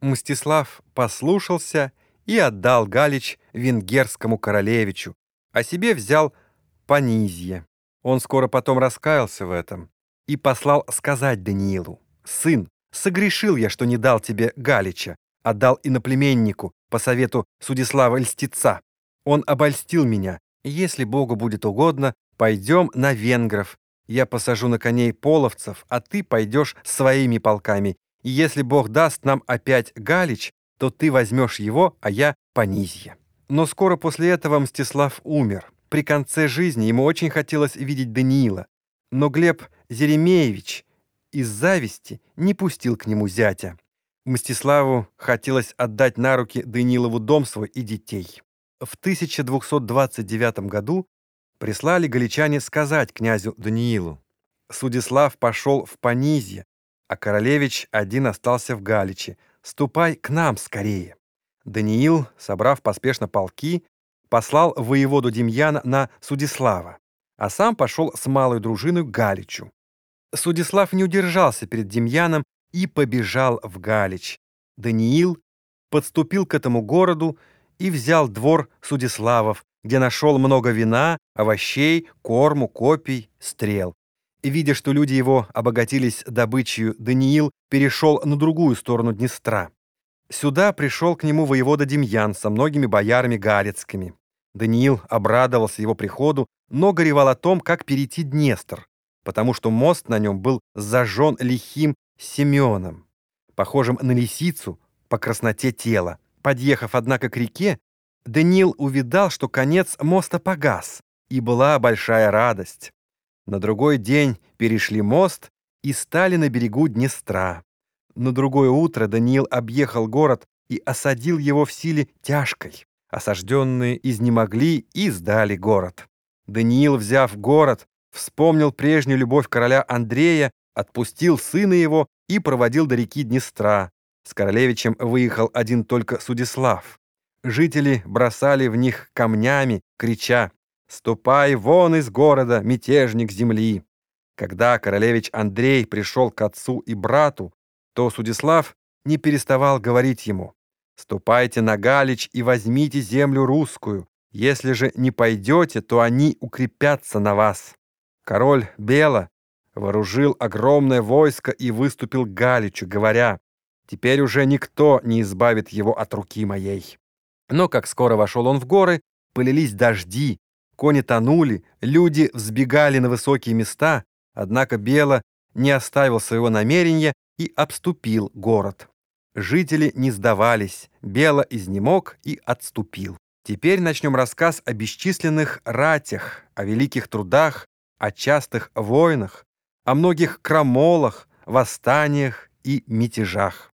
Мстислав послушался и отдал Галич венгерскому королевичу, а себе взял Понизье. Он скоро потом раскаялся в этом и послал сказать Даниилу, «Сын, согрешил я, что не дал тебе Галича, отдал иноплеменнику по совету Судислава Льстеца. Он обольстил меня. Если Богу будет угодно, пойдем на венгров. Я посажу на коней половцев, а ты пойдешь своими полками. Если Бог даст нам опять Галич, то ты возьмешь его, а я Понизье». Но скоро после этого Мстислав умер. При конце жизни ему очень хотелось видеть Даниила, но Глеб Зеремеевич из зависти не пустил к нему зятя. Мстиславу хотелось отдать на руки Данилову дом свой и детей. В 1229 году прислали галичане сказать князю Даниилу. Судислав пошел в Понизье, а королевич один остался в Галиче. Ступай к нам скорее. Даниил, собрав поспешно полки, послал воеводу Демьяна на Судислава, а сам пошел с малой дружиной к Галичу. Судислав не удержался перед Демьяном и побежал в Галич. Даниил подступил к этому городу и взял двор Судиславов, где нашел много вина, овощей, корму, копий, стрел. Видя, что люди его обогатились добычей, Даниил перешел на другую сторону Днестра. Сюда пришел к нему воевода Демьян со многими боярами галицкими. Даниил обрадовался его приходу, но горевал о том, как перейти Днестр, потому что мост на нем был зажжен лихим Семеном, похожим на лисицу по красноте тела. Подъехав, однако, к реке, Даниил увидал, что конец моста погас, и была большая радость. На другой день перешли мост и стали на берегу Днестра. На другое утро Даниил объехал город и осадил его в силе тяжкой. Осажденные изнемогли и сдали город. Даниил, взяв город, вспомнил прежнюю любовь короля Андрея, отпустил сына его и проводил до реки Днестра. С королевичем выехал один только Судислав. Жители бросали в них камнями, крича «Ступай вон из города, мятежник земли!» Когда королевич Андрей пришел к отцу и брату, то Судислав не переставал говорить ему, «Ступайте на Галич и возьмите землю русскую. Если же не пойдете, то они укрепятся на вас». Король Бела вооружил огромное войско и выступил к Галичу, говоря, «Теперь уже никто не избавит его от руки моей». Но как скоро вошел он в горы, полились дожди, кони тонули, люди взбегали на высокие места, однако Бела не оставил своего намерения и обступил город. Жители не сдавались, Бело изнемог и отступил. Теперь начнем рассказ о бесчисленных ратях, о великих трудах, о частых войнах, о многих крамолах, восстаниях и мятежах.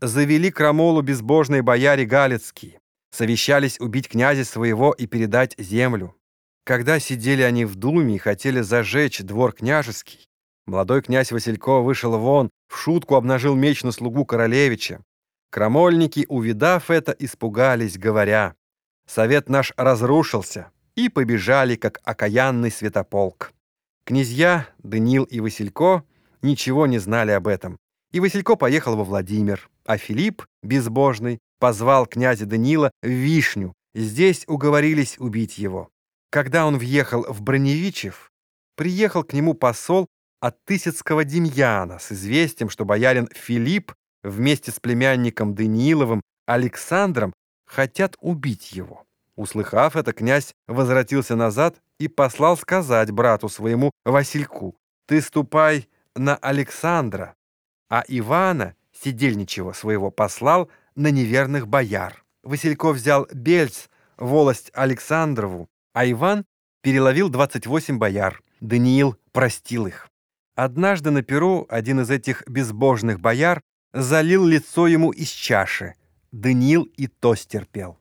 Завели крамолу безбожные бояре галицкие, совещались убить князя своего и передать землю. Когда сидели они в думе и хотели зажечь двор княжеский, Молодой князь Василько вышел вон, в шутку обнажил меч на слугу королевича. Крамольники, увидав это, испугались, говоря, «Совет наш разрушился», и побежали, как окаянный святополк. Князья Даниил и Василько ничего не знали об этом. И Василько поехал во Владимир, а Филипп, безбожный, позвал князя Даниила в Вишню. Здесь уговорились убить его. Когда он въехал в Броневичев, приехал к нему посол от Тысяцкого Демьяна с известием, что боярин Филипп вместе с племянником Данииловым Александром хотят убить его. Услыхав это, князь возвратился назад и послал сказать брату своему Васильку, «Ты ступай на Александра», а Ивана, сидельничего своего, послал на неверных бояр. Васильков взял Бельц, волость Александрову, а Иван переловил 28 бояр. Даниил простил их. Однажды на перу один из этих безбожных бояр залил лицо ему из чаши. Даниил и то стерпел.